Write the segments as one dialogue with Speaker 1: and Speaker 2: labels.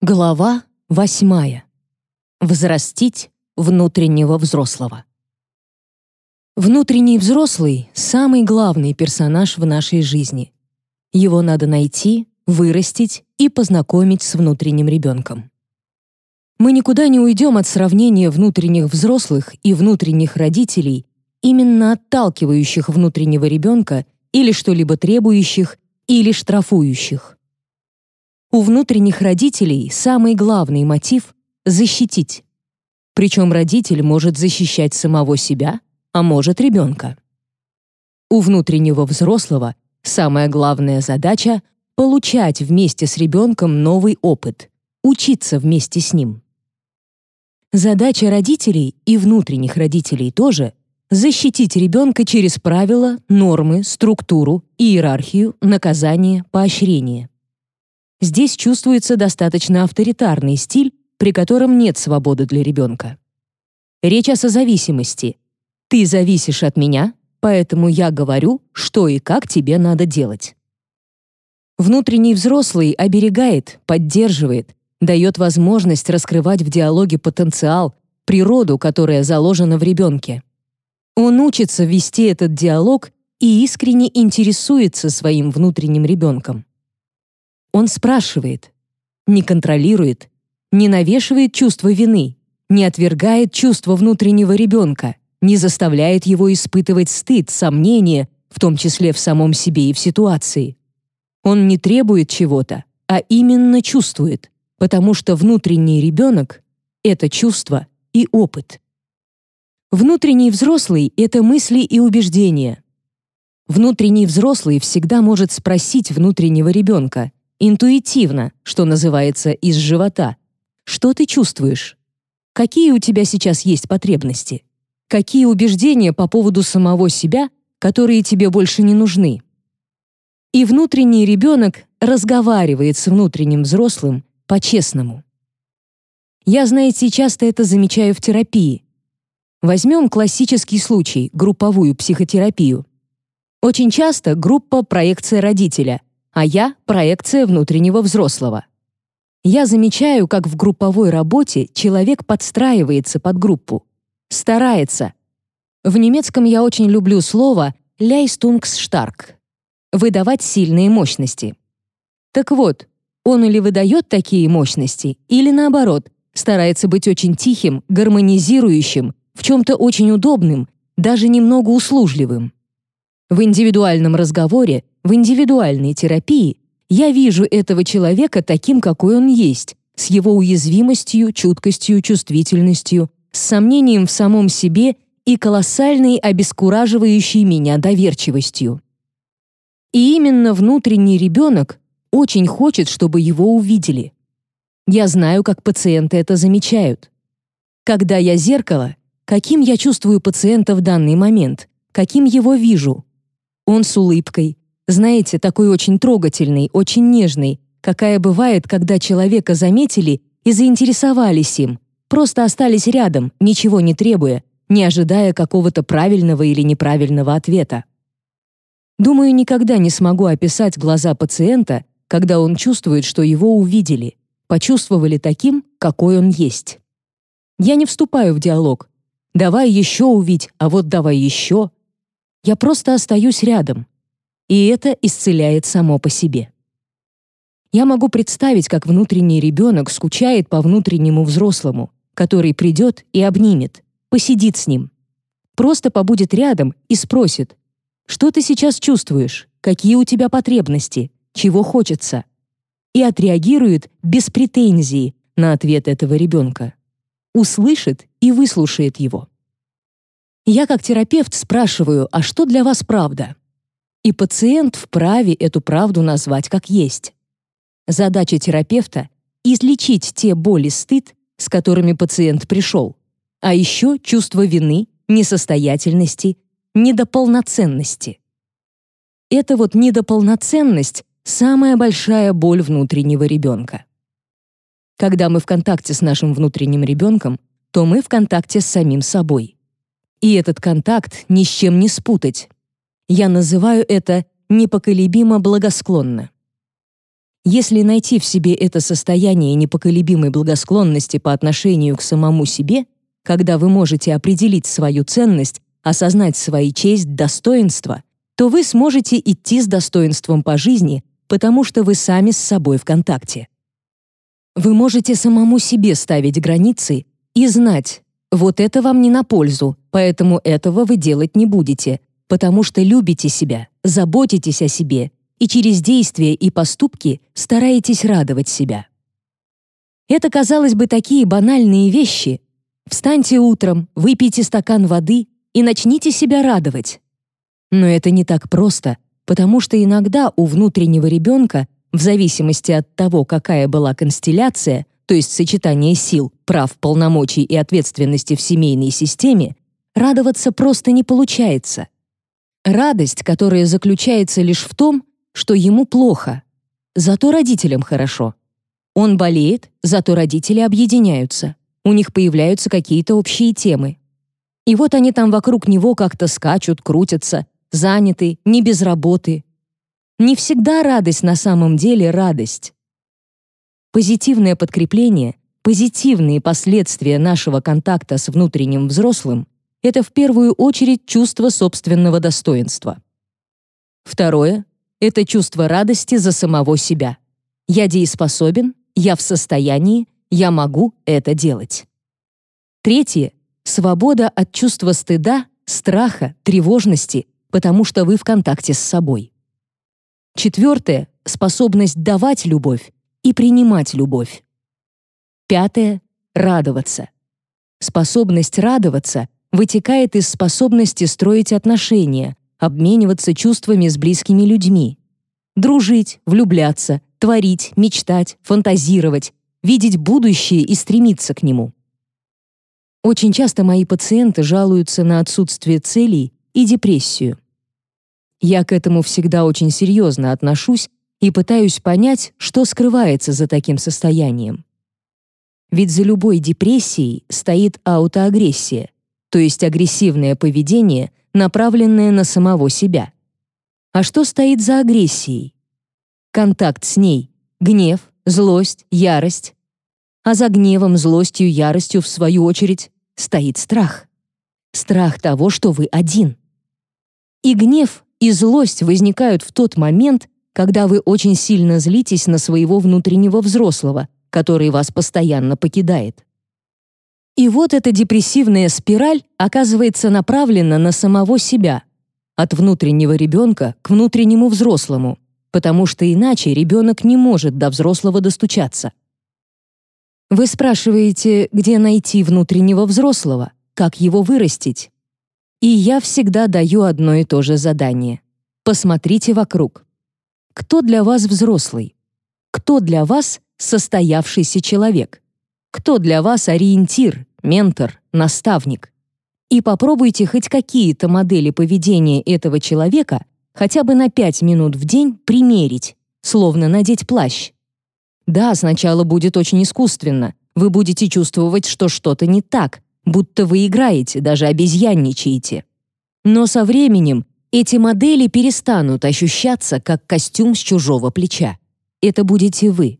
Speaker 1: Глава восьмая. Взрастить внутреннего взрослого. Внутренний взрослый — самый главный персонаж в нашей жизни. Его надо найти, вырастить и познакомить с внутренним ребенком. Мы никуда не уйдем от сравнения внутренних взрослых и внутренних родителей, именно отталкивающих внутреннего ребенка или что-либо требующих, или штрафующих. У внутренних родителей самый главный мотив — защитить. Причем родитель может защищать самого себя, а может ребенка. У внутреннего взрослого самая главная задача — получать вместе с ребенком новый опыт, учиться вместе с ним. Задача родителей и внутренних родителей тоже — защитить ребенка через правила, нормы, структуру, иерархию, наказание, поощрение. Здесь чувствуется достаточно авторитарный стиль, при котором нет свободы для ребенка. Речь о созависимости. Ты зависишь от меня, поэтому я говорю, что и как тебе надо делать. Внутренний взрослый оберегает, поддерживает, дает возможность раскрывать в диалоге потенциал, природу, которая заложена в ребенке. Он учится вести этот диалог и искренне интересуется своим внутренним ребенком. Он спрашивает, не контролирует, не навешивает чувство вины, не отвергает чувство внутреннего ребенка, не заставляет его испытывать стыд, сомнения, в том числе в самом себе и в ситуации. Он не требует чего-то, а именно чувствует, потому что внутренний ребенок — это чувство и опыт. Внутренний взрослый — это мысли и убеждения. Внутренний взрослый всегда может спросить внутреннего ребенка, Интуитивно, что называется, из живота. Что ты чувствуешь? Какие у тебя сейчас есть потребности? Какие убеждения по поводу самого себя, которые тебе больше не нужны? И внутренний ребенок разговаривает с внутренним взрослым по-честному. Я, знаете, часто это замечаю в терапии. Возьмем классический случай, групповую психотерапию. Очень часто группа проекция родителя, а я — проекция внутреннего взрослого. Я замечаю, как в групповой работе человек подстраивается под группу, старается. В немецком я очень люблю слово «leistungsstark» — выдавать сильные мощности. Так вот, он или выдает такие мощности, или наоборот, старается быть очень тихим, гармонизирующим, в чем-то очень удобным, даже немного услужливым. В индивидуальном разговоре в индивидуальной терапии я вижу этого человека таким, какой он есть, с его уязвимостью, чуткостью, чувствительностью, с сомнением в самом себе и колоссальной обескураживающей меня доверчивостью. И именно внутренний ребенок очень хочет, чтобы его увидели. Я знаю, как пациенты это замечают. Когда я зеркало, каким я чувствую пациента в данный момент, каким его вижу. Он с улыбкой, знаете, такой очень трогательный, очень нежный, какая бывает, когда человека заметили и заинтересовались им, просто остались рядом, ничего не требуя, не ожидая какого-то правильного или неправильного ответа. Думаю, никогда не смогу описать глаза пациента, когда он чувствует, что его увидели, почувствовали таким, какой он есть. Я не вступаю в диалог. Давай еще увидь, а вот давай еще. Я просто остаюсь рядом, и это исцеляет само по себе. Я могу представить, как внутренний ребенок скучает по внутреннему взрослому, который придет и обнимет, посидит с ним. Просто побудет рядом и спросит, что ты сейчас чувствуешь, какие у тебя потребности, чего хочется. И отреагирует без претензий на ответ этого ребенка. Услышит и выслушает его. Я как терапевт спрашиваю, а что для вас правда? и пациент вправе эту правду назвать как есть. Задача терапевта — излечить те боли стыд, с которыми пациент пришел, а еще чувство вины, несостоятельности, недополноценности. Это вот недополноценность — самая большая боль внутреннего ребенка. Когда мы в контакте с нашим внутренним ребенком, то мы в контакте с самим собой. И этот контакт ни с чем не спутать. Я называю это непоколебимо благосклонно. Если найти в себе это состояние непоколебимой благосклонности по отношению к самому себе, когда вы можете определить свою ценность, осознать свои честь, достоинство, то вы сможете идти с достоинством по жизни, потому что вы сами с собой в контакте. Вы можете самому себе ставить границы и знать, вот это вам не на пользу, поэтому этого вы делать не будете, потому что любите себя, заботитесь о себе и через действия и поступки стараетесь радовать себя. Это, казалось бы, такие банальные вещи. Встаньте утром, выпейте стакан воды и начните себя радовать. Но это не так просто, потому что иногда у внутреннего ребенка, в зависимости от того, какая была констелляция, то есть сочетание сил, прав, полномочий и ответственности в семейной системе, радоваться просто не получается. Радость, которая заключается лишь в том, что ему плохо, зато родителям хорошо. Он болеет, зато родители объединяются. У них появляются какие-то общие темы. И вот они там вокруг него как-то скачут, крутятся, заняты, не без работы. Не всегда радость на самом деле радость. Позитивное подкрепление, позитивные последствия нашего контакта с внутренним взрослым — это в первую очередь чувство собственного достоинства. Второе — это чувство радости за самого себя. Я дееспособен, я в состоянии, я могу это делать. Третье — свобода от чувства стыда, страха, тревожности потому что вы в контакте с собой. Четвертое — способность давать любовь и принимать любовь. Пятое — радоваться. Способность радоваться вытекает из способности строить отношения, обмениваться чувствами с близкими людьми, дружить, влюбляться, творить, мечтать, фантазировать, видеть будущее и стремиться к нему. Очень часто мои пациенты жалуются на отсутствие целей и депрессию. Я к этому всегда очень серьезно отношусь и пытаюсь понять, что скрывается за таким состоянием. Ведь за любой депрессией стоит аутоагрессия, то есть агрессивное поведение, направленное на самого себя. А что стоит за агрессией? Контакт с ней, гнев, злость, ярость. А за гневом, злостью, яростью, в свою очередь, стоит страх. Страх того, что вы один. И гнев, и злость возникают в тот момент, когда вы очень сильно злитесь на своего внутреннего взрослого, который вас постоянно покидает. И вот эта депрессивная спираль оказывается направлена на самого себя, от внутреннего ребенка к внутреннему взрослому, потому что иначе ребенок не может до взрослого достучаться. Вы спрашиваете, где найти внутреннего взрослого, как его вырастить? И я всегда даю одно и то же задание. Посмотрите вокруг. Кто для вас взрослый? Кто для вас состоявшийся человек? Кто для вас ориентир, ментор, наставник? И попробуйте хоть какие-то модели поведения этого человека хотя бы на 5 минут в день примерить, словно надеть плащ. Да, сначала будет очень искусственно. Вы будете чувствовать, что что-то не так, будто вы играете, даже обезьянничаете. Но со временем эти модели перестанут ощущаться как костюм с чужого плеча. Это будете вы.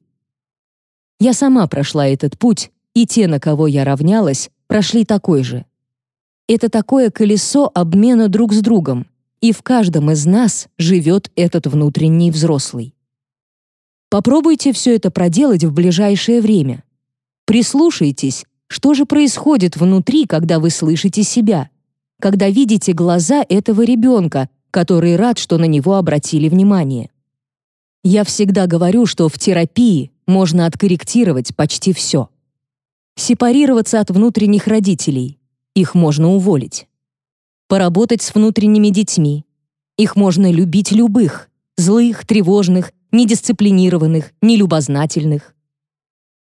Speaker 1: Я сама прошла этот путь, и те, на кого я равнялась, прошли такой же. Это такое колесо обмена друг с другом, и в каждом из нас живет этот внутренний взрослый. Попробуйте все это проделать в ближайшее время. Прислушайтесь что же происходит внутри, когда вы слышите себя? Когда видите глаза этого ребенка, который рад, что на него обратили внимание? Я всегда говорю, что в терапии можно откорректировать почти все. Сепарироваться от внутренних родителей. Их можно уволить. Поработать с внутренними детьми. Их можно любить любых. Злых, тревожных, недисциплинированных, нелюбознательных.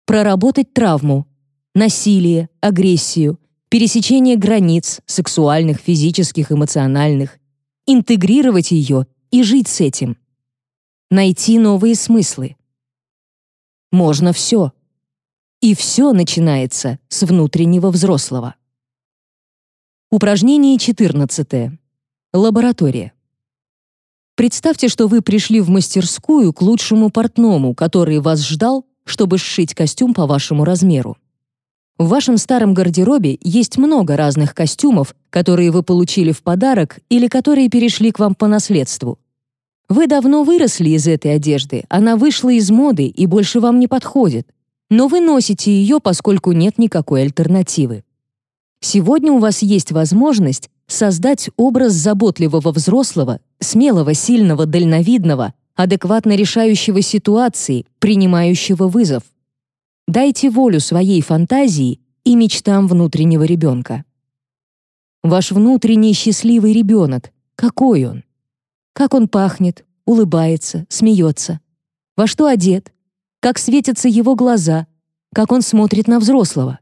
Speaker 1: Проработать травму, насилие, агрессию, пересечение границ сексуальных, физических, эмоциональных, интегрировать ее и жить с этим. Найти новые смыслы. Можно все. И все начинается с внутреннего взрослого. Упражнение 14. Лаборатория. Представьте, что вы пришли в мастерскую к лучшему портному, который вас ждал, чтобы сшить костюм по вашему размеру. В вашем старом гардеробе есть много разных костюмов, которые вы получили в подарок или которые перешли к вам по наследству. Вы давно выросли из этой одежды, она вышла из моды и больше вам не подходит, но вы носите ее, поскольку нет никакой альтернативы. Сегодня у вас есть возможность создать образ заботливого взрослого, смелого, сильного, дальновидного, адекватно решающего ситуации, принимающего вызов. Дайте волю своей фантазии и мечтам внутреннего ребенка. Ваш внутренний счастливый ребенок, какой он? Как он пахнет, улыбается, смеется? Во что одет? Как светятся его глаза? Как он смотрит на взрослого?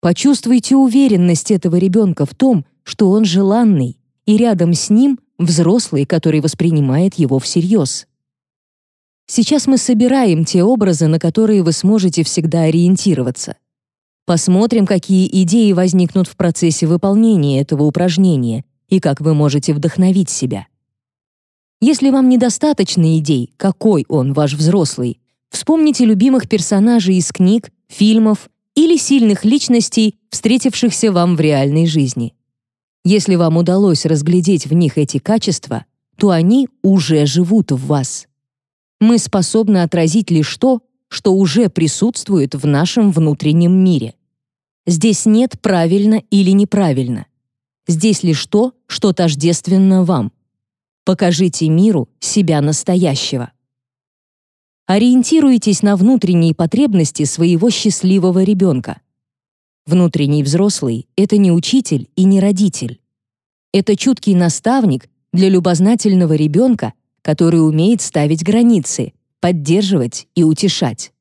Speaker 1: Почувствуйте уверенность этого ребенка в том, что он желанный, и рядом с ним взрослый, который воспринимает его всерьез. Сейчас мы собираем те образы, на которые вы сможете всегда ориентироваться. Посмотрим, какие идеи возникнут в процессе выполнения этого упражнения и как вы можете вдохновить себя. Если вам недостаточно идей, какой он ваш взрослый, вспомните любимых персонажей из книг, фильмов или сильных личностей, встретившихся вам в реальной жизни. Если вам удалось разглядеть в них эти качества, то они уже живут в вас мы способны отразить лишь то, что уже присутствует в нашем внутреннем мире. Здесь нет правильно или неправильно. Здесь лишь то, что тождественно вам. Покажите миру себя настоящего. Ориентируйтесь на внутренние потребности своего счастливого ребенка. Внутренний взрослый — это не учитель и не родитель. Это чуткий наставник для любознательного ребенка, который умеет ставить границы, поддерживать и утешать.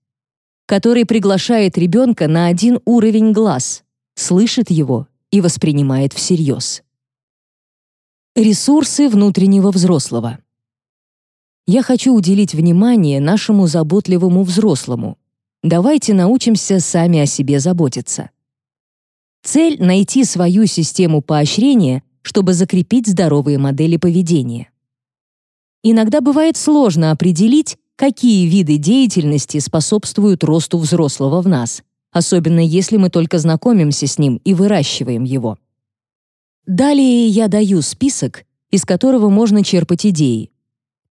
Speaker 1: Который приглашает ребенка на один уровень глаз, слышит его и воспринимает всерьез. Ресурсы внутреннего взрослого. Я хочу уделить внимание нашему заботливому взрослому. Давайте научимся сами о себе заботиться. Цель — найти свою систему поощрения, чтобы закрепить здоровые модели поведения. Иногда бывает сложно определить, какие виды деятельности способствуют росту взрослого в нас, особенно если мы только знакомимся с ним и выращиваем его. Далее я даю список, из которого можно черпать идеи.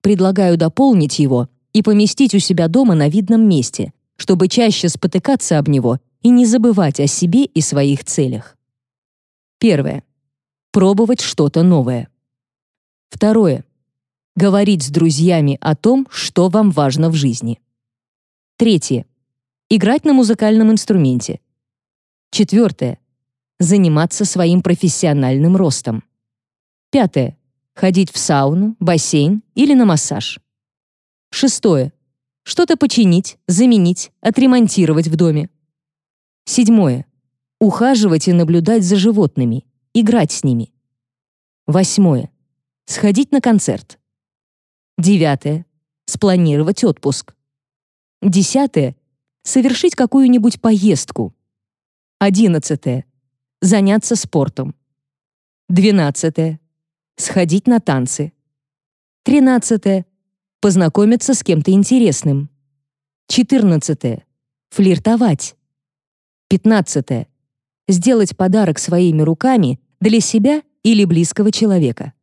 Speaker 1: Предлагаю дополнить его и поместить у себя дома на видном месте, чтобы чаще спотыкаться об него и не забывать о себе и своих целях. Первое. Пробовать что-то новое. Второе Говорить с друзьями о том, что вам важно в жизни. Третье. Играть на музыкальном инструменте. Четвертое. Заниматься своим профессиональным ростом. Пятое. Ходить в сауну, бассейн или на массаж. Шестое. Что-то починить, заменить, отремонтировать в доме. Седьмое. Ухаживать и наблюдать за животными, играть с ними. Восьмое. Сходить на концерт. Девятое. Спланировать отпуск. Десятое. Совершить какую-нибудь поездку. Одиннадцатое. Заняться спортом. Двенадцатое. Сходить на танцы. Тринадцатое. Познакомиться с кем-то интересным. Четырнадцатое. Флиртовать. Пятнадцатое. Сделать подарок своими руками для себя или близкого человека.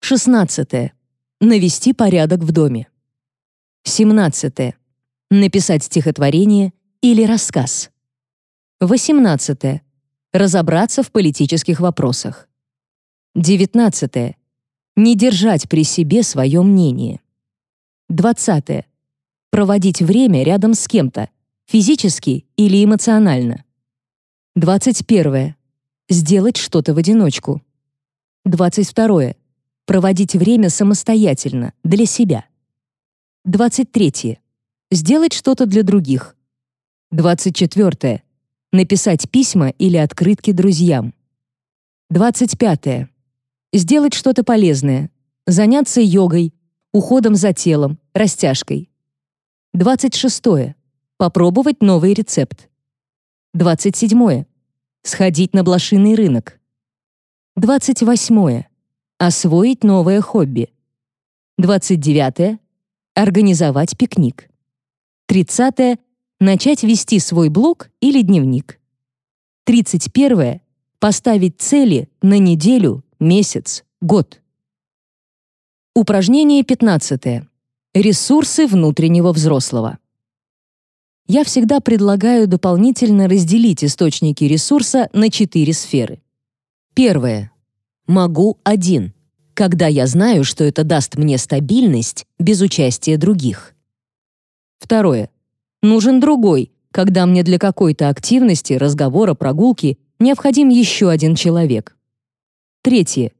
Speaker 1: Шестнадцатое Навести порядок в доме. 17. Написать стихотворение или рассказ. 18. Разобраться в политических вопросах. 19. Не держать при себе свое мнение. 20. Проводить время рядом с кем-то, физически или эмоционально. 21. Сделать что-то в одиночку. 22. Проводить время самостоятельно, для себя. 23. Сделать что-то для других. 24. Написать письма или открытки друзьям. 25. Сделать что-то полезное. Заняться йогой, уходом за телом, растяжкой. 26. Попробовать новый рецепт. 27. Сходить на блошиный рынок. 28. Освоить новое хобби. 29. Организовать пикник. 30. Начать вести свой блог или дневник. 31. Поставить цели на неделю, месяц, год. Упражнение 15. Ресурсы внутреннего взрослого. Я всегда предлагаю дополнительно разделить источники ресурса на четыре сферы. Первое. Могу один, когда я знаю, что это даст мне стабильность без участия других. Второе. Нужен другой, когда мне для какой-то активности, разговора, прогулки необходим еще один человек. Третье.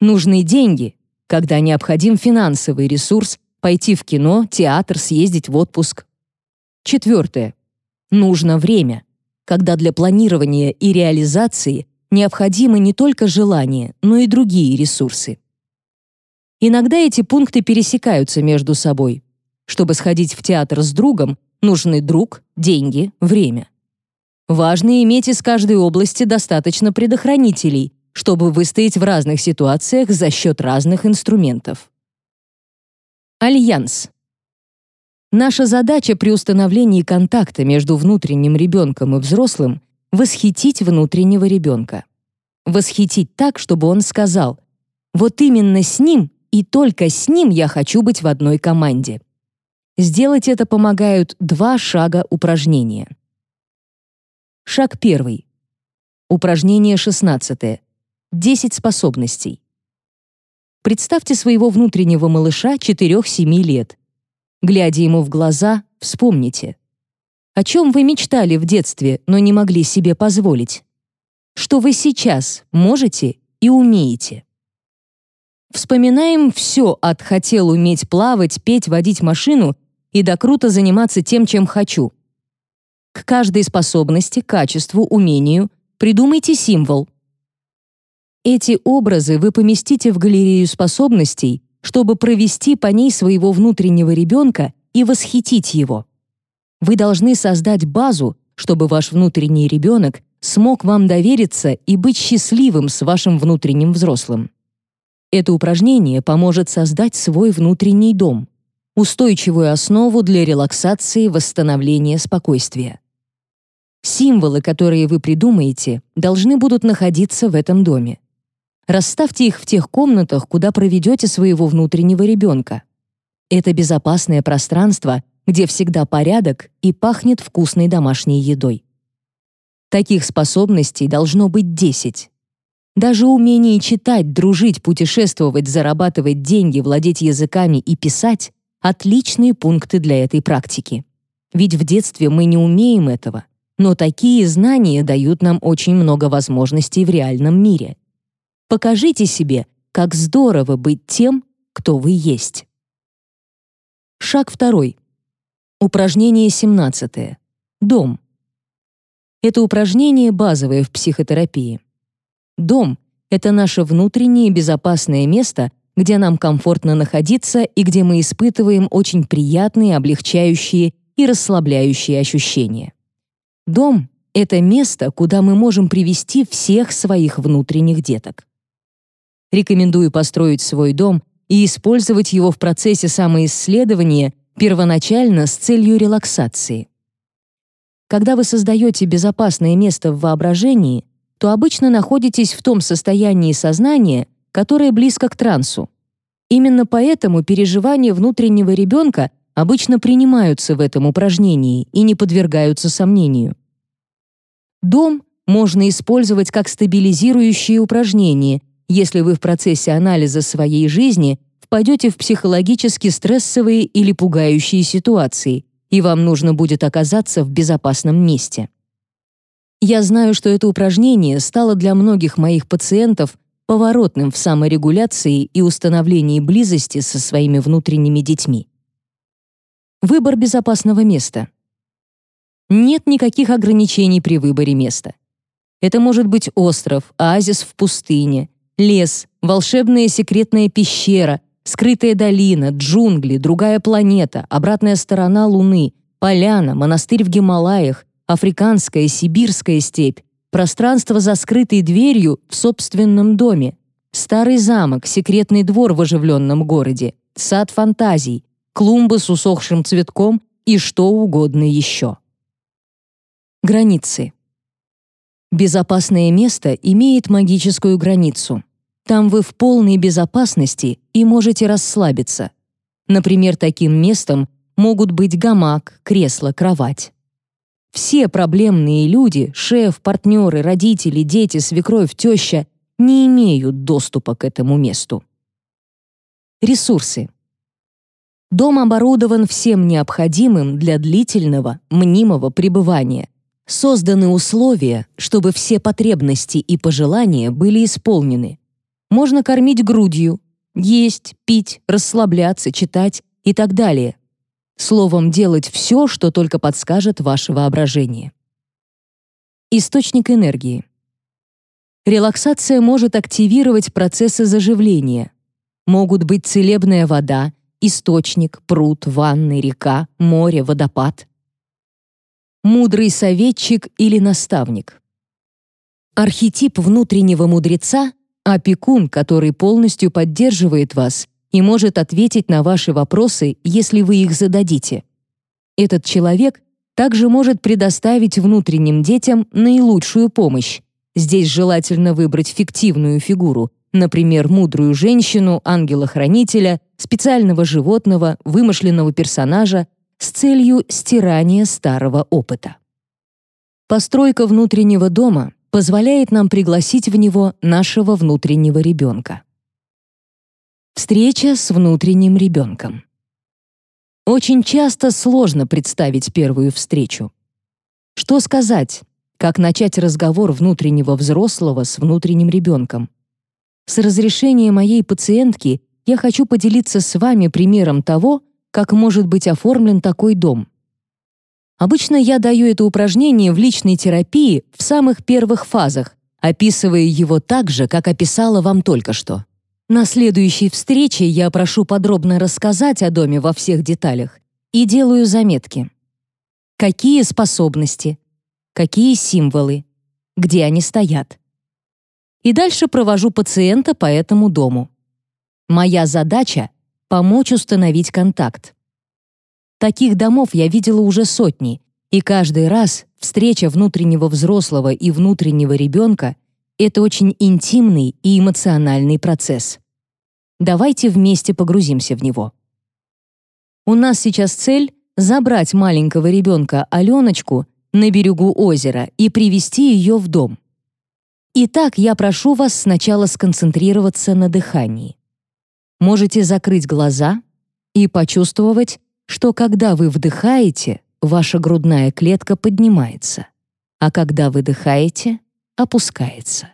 Speaker 1: Нужны деньги, когда необходим финансовый ресурс пойти в кино, театр, съездить в отпуск. Четвертое. Нужно время, когда для планирования и реализации необходимы не только желания, но и другие ресурсы. Иногда эти пункты пересекаются между собой. Чтобы сходить в театр с другом, нужны друг, деньги, время. Важно иметь из каждой области достаточно предохранителей, чтобы выстоять в разных ситуациях за счет разных инструментов. Альянс. Наша задача при установлении контакта между внутренним ребенком и взрослым — восхитить внутреннего ребенка. Восхитить так, чтобы он сказал «Вот именно с ним и только с ним я хочу быть в одной команде». Сделать это помогают два шага упражнения. Шаг первый. Упражнение 16. 10 способностей. Представьте своего внутреннего малыша 4-7 лет. Глядя ему в глаза, вспомните. О чем вы мечтали в детстве, но не могли себе позволить? Что вы сейчас можете и умеете? Вспоминаем все от «хотел уметь плавать, петь, водить машину» и до «круто заниматься тем, чем хочу». К каждой способности, качеству, умению придумайте символ, эти образы вы поместите в галерею способностей, чтобы провести по ней своего внутреннего ребенка и восхитить его. Вы должны создать базу, чтобы ваш внутренний ребенок смог вам довериться и быть счастливым с вашим внутренним взрослым. Это упражнение поможет создать свой внутренний дом, устойчивую основу для релаксации, восстановления спокойствия. Символы, которые вы придумаете, должны будут находиться в этом доме. Расставьте их в тех комнатах, куда проведете своего внутреннего ребенка. Это безопасное пространство, где всегда порядок и пахнет вкусной домашней едой. Таких способностей должно быть 10. Даже умение читать, дружить, путешествовать, зарабатывать деньги, владеть языками и писать — отличные пункты для этой практики. Ведь в детстве мы не умеем этого, но такие знания дают нам очень много возможностей в реальном мире. Покажите себе, как здорово быть тем, кто вы есть. Шаг второй. Упражнение 17. Дом. Это упражнение базовое в психотерапии. Дом — это наше внутреннее безопасное место, где нам комфортно находиться и где мы испытываем очень приятные, облегчающие и расслабляющие ощущения. Дом — это место, куда мы можем привести всех своих внутренних деток. Рекомендую построить свой дом и использовать его в процессе самоисследования первоначально с целью релаксации. Когда вы создаете безопасное место в воображении, то обычно находитесь в том состоянии сознания, которое близко к трансу. Именно поэтому переживания внутреннего ребенка обычно принимаются в этом упражнении и не подвергаются сомнению. Дом можно использовать как стабилизирующее упражнение если вы в процессе анализа своей жизни впадете в психологически стрессовые или пугающие ситуации, и вам нужно будет оказаться в безопасном месте. Я знаю, что это упражнение стало для многих моих пациентов поворотным в саморегуляции и установлении близости со своими внутренними детьми. Выбор безопасного места. Нет никаких ограничений при выборе места. Это может быть остров, оазис в пустыне, Лес, волшебная секретная пещера, скрытая долина, джунгли, другая планета, обратная сторона Луны, поляна, монастырь в Гималаях, африканская, сибирская степь, пространство за скрытой дверью в собственном доме, старый замок, секретный двор в оживленном городе, сад фантазий, клумбы с усохшим цветком и что угодно еще. Границы. Безопасное место имеет магическую границу. Там вы в полной безопасности и можете расслабиться. Например, таким местом могут быть гамак, кресло, кровать. Все проблемные люди, шеф, партнеры, родители, дети, свекровь, теща, не имеют доступа к этому месту. Ресурсы. Дом оборудован всем необходимым для длительного, мнимого пребывания. Созданы условия, чтобы все потребности и пожелания были исполнены. Можно кормить грудью, есть, пить, расслабляться, читать и так далее. Словом, делать все, что только подскажет ваше воображение. Источник энергии. Релаксация может активировать процессы заживления. Могут быть целебная вода, источник, пруд, ванны, река, море, водопад. Мудрый советчик или наставник. Архетип внутреннего мудреца — опекун, который полностью поддерживает вас и может ответить на ваши вопросы, если вы их зададите. Этот человек также может предоставить внутренним детям наилучшую помощь, Здесь желательно выбрать фиктивную фигуру, например, мудрую женщину, ангела-хранителя, специального животного, вымышленного персонажа с целью стирания старого опыта. Постройка внутреннего дома позволяет нам пригласить в него нашего внутреннего ребенка. Встреча с внутренним ребенком. Очень часто сложно представить первую встречу. Что сказать? как начать разговор внутреннего взрослого с внутренним ребенком. С разрешения моей пациентки я хочу поделиться с вами примером того, как может быть оформлен такой дом. Обычно я даю это упражнение в личной терапии в самых первых фазах, описывая его так же, как описала вам только что. На следующей встрече я прошу подробно рассказать о доме во всех деталях и делаю заметки. Какие способности, какие символы, где они стоят. И дальше провожу пациента по этому дому. Моя задача — помочь установить контакт. Таких домов я видела уже сотни, и каждый раз встреча внутреннего взрослого и внутреннего ребенка — это очень интимный и эмоциональный процесс. Давайте вместе погрузимся в него. У нас сейчас цель — забрать маленького ребенка Аленочку на берегу озера и привести ее в дом. Итак, я прошу вас сначала сконцентрироваться на дыхании. Можете закрыть глаза и почувствовать, что когда вы вдыхаете, ваша грудная клетка поднимается, а когда выдыхаете, опускается.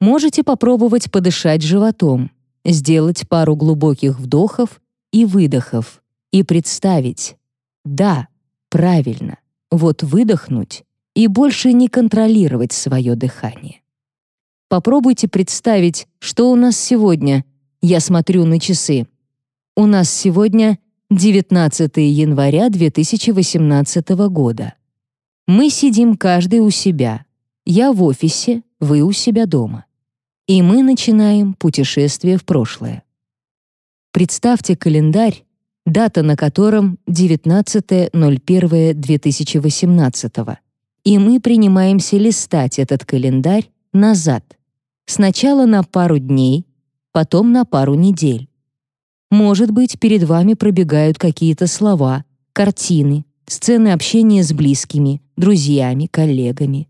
Speaker 1: Можете попробовать подышать животом, сделать пару глубоких вдохов и выдохов и представить «да, правильно, вот выдохнуть и больше не контролировать свое дыхание. Попробуйте представить, что у нас сегодня. Я смотрю на часы. У нас сегодня 19 января 2018 года. Мы сидим каждый у себя. Я в офисе, вы у себя дома. И мы начинаем путешествие в прошлое. Представьте календарь, дата на котором 19.01.2018. И мы принимаемся листать этот календарь назад. Сначала на пару дней, потом на пару недель. Может быть, перед вами пробегают какие-то слова, картины, сцены общения с близкими, друзьями, коллегами.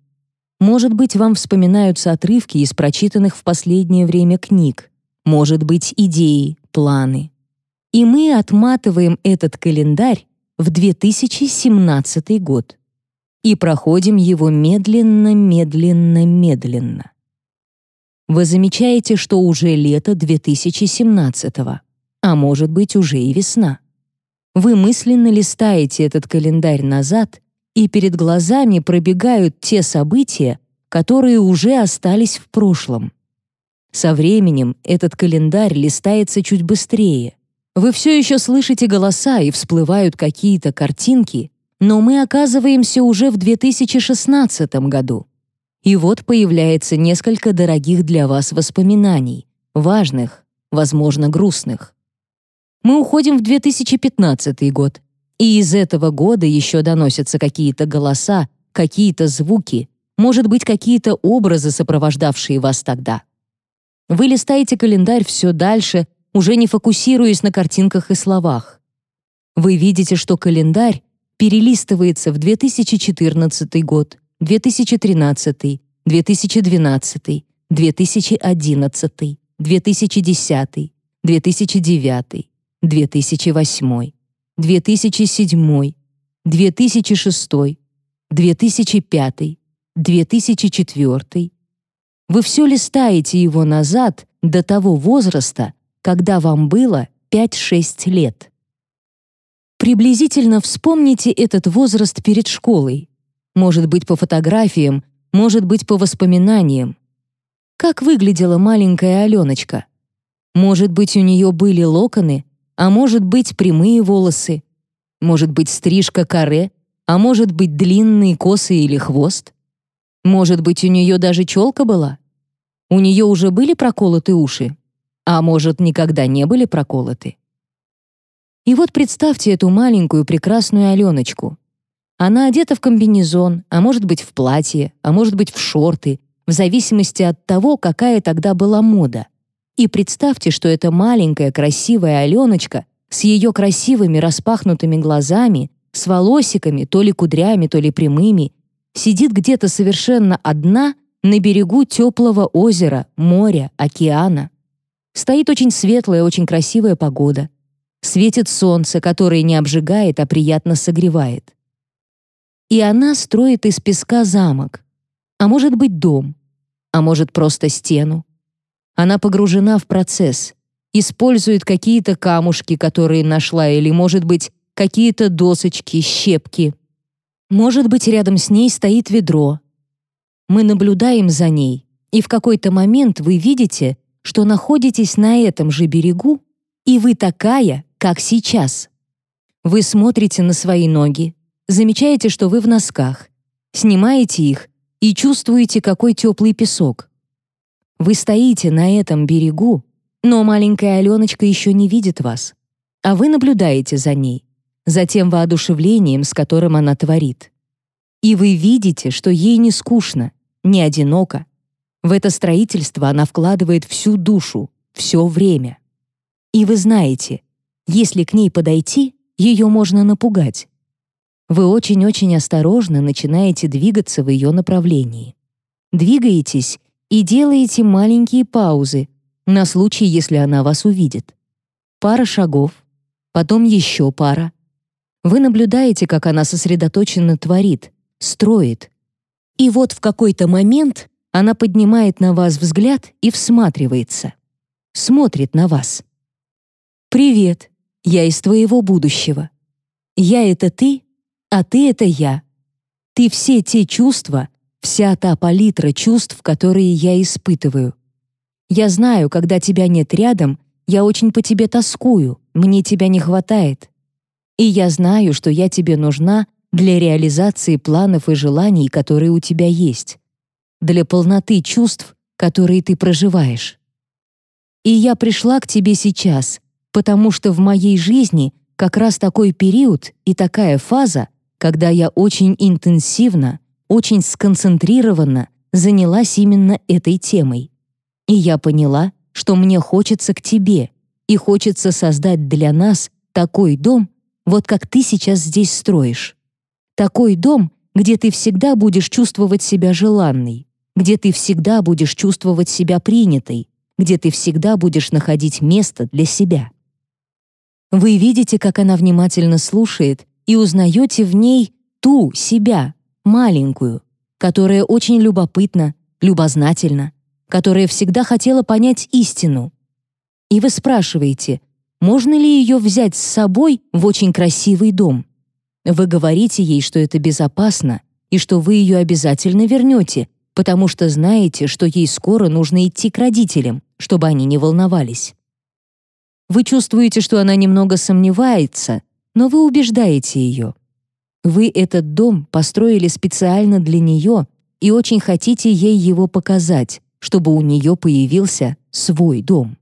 Speaker 1: Может быть, вам вспоминаются отрывки из прочитанных в последнее время книг. Может быть, идеи, планы, и мы отматываем этот календарь в 2017 год и проходим его медленно, медленно, медленно. Вы замечаете, что уже лето 2017 а может быть уже и весна. Вы мысленно листаете этот календарь назад, и перед глазами пробегают те события, которые уже остались в прошлом. Со временем этот календарь листается чуть быстрее, вы все еще слышите голоса и всплывают какие-то картинки, но мы оказываемся уже в 2016 году. И вот появляется несколько дорогих для вас воспоминаний, важных, возможно, грустных. Мы уходим в 2015 год, и из этого года еще доносятся какие-то голоса, какие-то звуки, может быть, какие-то образы, сопровождавшие вас тогда. Вы листаете календарь все дальше, уже не фокусируясь на картинках и словах. Вы видите, что календарь перелистывается в 2014 год, 2013, 2012, 2011, 2010, 2009, 2008, 2007, 2006, 2005, 2004. Вы все листаете его назад до того возраста, когда вам было 5-6 лет. Приблизительно вспомните этот возраст перед школой. Может быть, по фотографиям, может быть, по воспоминаниям. Как выглядела маленькая Аленочка? Может быть, у нее были локоны, а может быть, прямые волосы. Может быть, стрижка каре, а может быть, длинные косы или хвост. Может быть, у нее даже челка была? У нее уже были проколоты уши? А может, никогда не были проколоты? И вот представьте эту маленькую прекрасную Аленочку. Она одета в комбинезон, а может быть в платье, а может быть в шорты, в зависимости от того, какая тогда была мода. И представьте, что эта маленькая красивая Аленочка с ее красивыми распахнутыми глазами, с волосиками, то ли кудрями, то ли прямыми, сидит где-то совершенно одна на берегу теплого озера, моря, океана. Стоит очень светлая, очень красивая погода. Светит солнце, которое не обжигает, а приятно согревает. И она строит из песка замок. А может быть, дом. А может, просто стену. Она погружена в процесс, использует какие-то камушки, которые нашла, или, может быть, какие-то досочки, щепки. Может быть, рядом с ней стоит ведро. Мы наблюдаем за ней, и в какой-то момент вы видите, что находитесь на этом же берегу, и вы такая, как сейчас. Вы смотрите на свои ноги, замечаете, что вы в носках, снимаете их и чувствуете, какой теплый песок. Вы стоите на этом берегу, но маленькая Аленочка еще не видит вас, а вы наблюдаете за ней, за тем воодушевлением, с которым она творит. И вы видите, что ей не скучно, не одиноко. В это строительство она вкладывает всю душу, все время. И вы знаете, если к ней подойти, ее можно напугать. Вы очень-очень осторожно начинаете двигаться в ее направлении. Двигаетесь и делаете маленькие паузы на случай, если она вас увидит. Пара шагов, потом еще пара. Вы наблюдаете, как она сосредоточенно творит, строит. И вот в какой-то момент она поднимает на вас взгляд и всматривается. Смотрит на вас. «Привет, я из твоего будущего. Я — это ты, а ты — это я. Ты все те чувства, вся та палитра чувств, которые я испытываю. Я знаю, когда тебя нет рядом, я очень по тебе тоскую, мне тебя не хватает. И я знаю, что я тебе нужна для реализации планов и желаний, которые у тебя есть, для полноты чувств, которые ты проживаешь. И я пришла к тебе сейчас, потому что в моей жизни как раз такой период и такая фаза, когда я очень интенсивно, очень сконцентрированно занялась именно этой темой. И я поняла, что мне хочется к тебе, и хочется создать для нас такой дом, вот как ты сейчас здесь строишь. Такой дом, где ты всегда будешь чувствовать себя желанной, где ты всегда будешь чувствовать себя принятой, где ты всегда будешь находить место для себя. Вы видите, как она внимательно слушает и узнаете в ней ту себя, маленькую, которая очень любопытна, любознательна, которая всегда хотела понять истину. И вы спрашиваете, можно ли ее взять с собой в очень красивый дом? Вы говорите ей, что это безопасно и что вы ее обязательно вернете, потому что знаете, что ей скоро нужно идти к родителям, чтобы они не волновались. Вы чувствуете, что она немного сомневается, но вы убеждаете ее. Вы этот дом построили специально для нее и очень хотите ей его показать, чтобы у нее появился свой дом.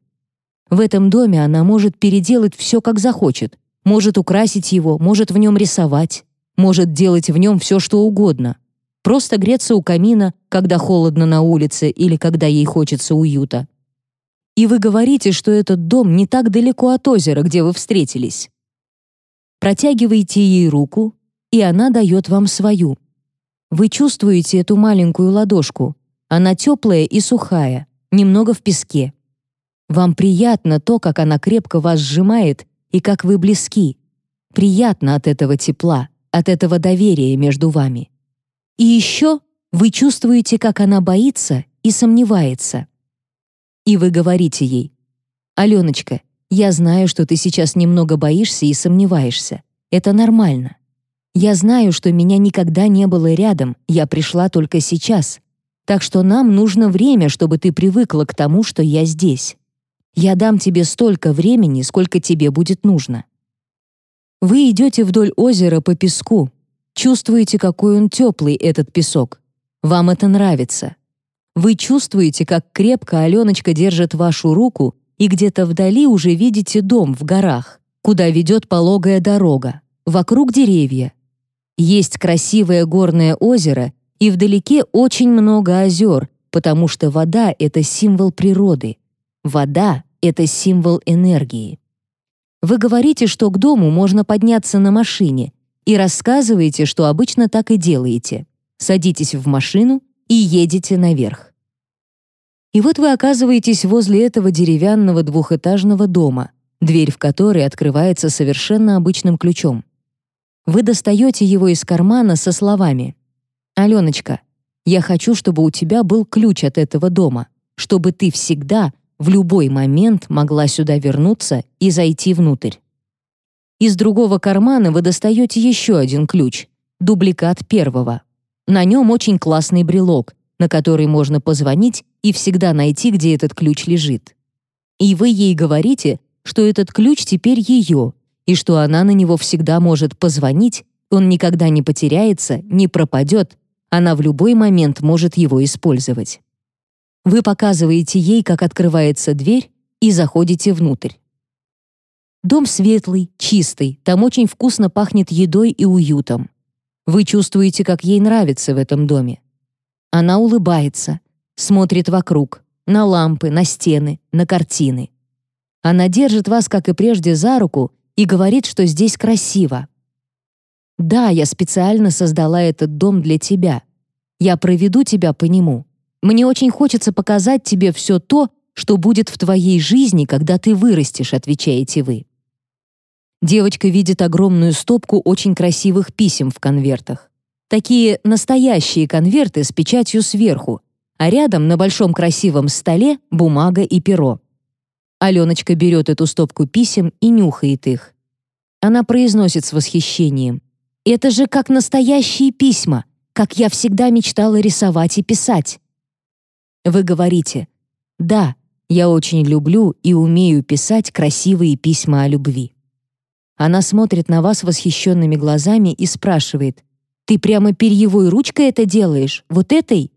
Speaker 1: В этом доме она может переделать все, как захочет. Может украсить его, может в нем рисовать, может делать в нем все, что угодно. Просто греться у камина, когда холодно на улице или когда ей хочется уюта. И вы говорите, что этот дом не так далеко от озера, где вы встретились. Протягиваете ей руку, и она дает вам свою. Вы чувствуете эту маленькую ладошку. Она теплая и сухая, немного в песке. Вам приятно то, как она крепко вас сжимает и как вы близки. Приятно от этого тепла, от этого доверия между вами. И еще вы чувствуете, как она боится и сомневается. И вы говорите ей, «Аленочка, я знаю, что ты сейчас немного боишься и сомневаешься. Это нормально. Я знаю, что меня никогда не было рядом, я пришла только сейчас. Так что нам нужно время, чтобы ты привыкла к тому, что я здесь. Я дам тебе столько времени, сколько тебе будет нужно. Вы идете вдоль озера по песку, чувствуете, какой он теплый, этот песок. Вам это нравится. Вы чувствуете, как крепко Аленочка держит вашу руку, и где-то вдали уже видите дом в горах, куда ведет пологая дорога. Вокруг деревья. Есть красивое горное озеро, и вдалеке очень много озер, потому что вода — это символ природы. Вода — это символ энергии. Вы говорите, что к дому можно подняться на машине, и рассказываете, что обычно так и делаете. Садитесь в машину и едете наверх. И вот вы оказываетесь возле этого деревянного двухэтажного дома, дверь в который открывается совершенно обычным ключом. Вы достаете его из кармана со словами «Аленочка, я хочу, чтобы у тебя был ключ от этого дома, чтобы ты всегда в любой момент могла сюда вернуться и зайти внутрь. Из другого кармана вы достаете еще один ключ, дубликат первого. На нем очень классный брелок, на который можно позвонить и всегда найти, где этот ключ лежит. И вы ей говорите, что этот ключ теперь ее, и что она на него всегда может позвонить, он никогда не потеряется, не пропадет, она в любой момент может его использовать. Вы показываете ей, как открывается дверь, и заходите внутрь. Дом светлый, чистый, там очень вкусно пахнет едой и уютом. Вы чувствуете, как ей нравится в этом доме. Она улыбается, смотрит вокруг, на лампы, на стены, на картины. Она держит вас, как и прежде, за руку и говорит, что здесь красиво. Да, я специально создала этот дом для тебя. Я проведу тебя по нему. Мне очень хочется показать тебе все то, что будет в твоей жизни, когда ты вырастешь, отвечаете вы. Девочка видит огромную стопку очень красивых писем в конвертах. Такие настоящие конверты с печатью сверху, а рядом на большом красивом столе бумага и перо. Аленочка берет эту стопку писем и нюхает их. Она произносит с восхищением. «Это же как настоящие письма, как я всегда мечтала рисовать и писать». Вы говорите, «Да, я очень люблю и умею писать красивые письма о любви». Она смотрит на вас восхищенными глазами и спрашивает, «Ты прямо перьевой ручкой это делаешь? Вот этой?»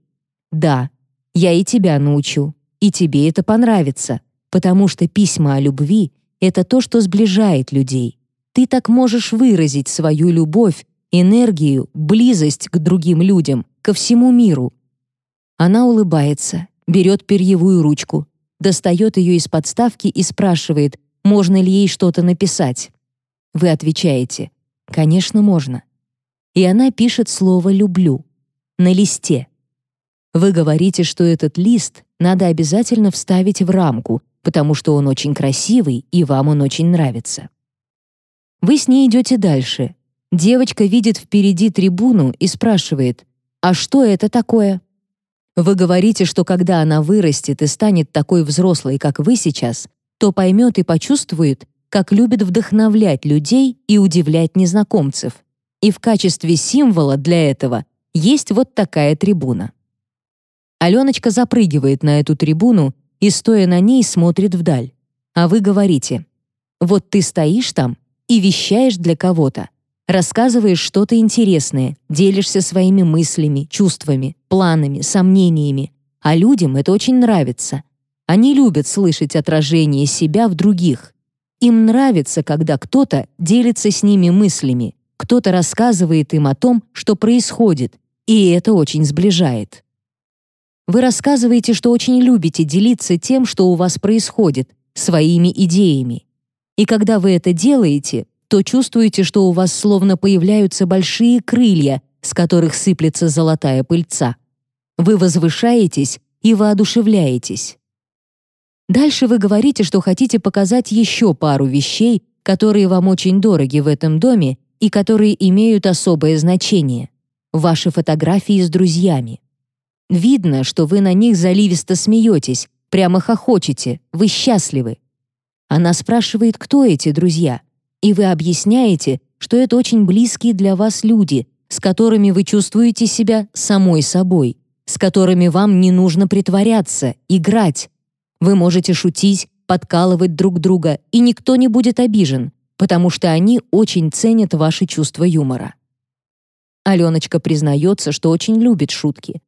Speaker 1: «Да, я и тебя научу, и тебе это понравится, потому что письма о любви — это то, что сближает людей. Ты так можешь выразить свою любовь, энергию, близость к другим людям, ко всему миру, она улыбается, берет перьевую ручку, достает ее из подставки и спрашивает, можно ли ей что-то написать. Вы отвечаете, конечно, можно. И она пишет слово «люблю» на листе. Вы говорите, что этот лист надо обязательно вставить в рамку, потому что он очень красивый и вам он очень нравится. Вы с ней идете дальше. Девочка видит впереди трибуну и спрашивает, «А что это такое?» Вы говорите, что когда она вырастет и станет такой взрослой, как вы сейчас, то поймет и почувствует, как любит вдохновлять людей и удивлять незнакомцев. И в качестве символа для этого есть вот такая трибуна. Аленочка запрыгивает на эту трибуну и, стоя на ней, смотрит вдаль. А вы говорите, вот ты стоишь там и вещаешь для кого-то, Рассказываешь что-то интересное, делишься своими мыслями, чувствами, планами, сомнениями. А людям это очень нравится. Они любят слышать отражение себя в других. Им нравится, когда кто-то делится с ними мыслями, кто-то рассказывает им о том, что происходит, и это очень сближает. Вы рассказываете, что очень любите делиться тем, что у вас происходит, своими идеями. И когда вы это делаете, то чувствуете, что у вас словно появляются большие крылья, с которых сыплется золотая пыльца. Вы возвышаетесь и воодушевляетесь. Дальше вы говорите, что хотите показать еще пару вещей, которые вам очень дороги в этом доме и которые имеют особое значение. Ваши фотографии с друзьями. Видно, что вы на них заливисто смеетесь, прямо хохочете, вы счастливы. Она спрашивает, кто эти друзья, и вы объясняете, что это очень близкие для вас люди, с которыми вы чувствуете себя самой собой, с которыми вам не нужно притворяться, играть, вы можете шутить, подкалывать друг друга, и никто не будет обижен, потому что они очень ценят ваши чувства юмора. Аленочка признается, что очень любит шутки.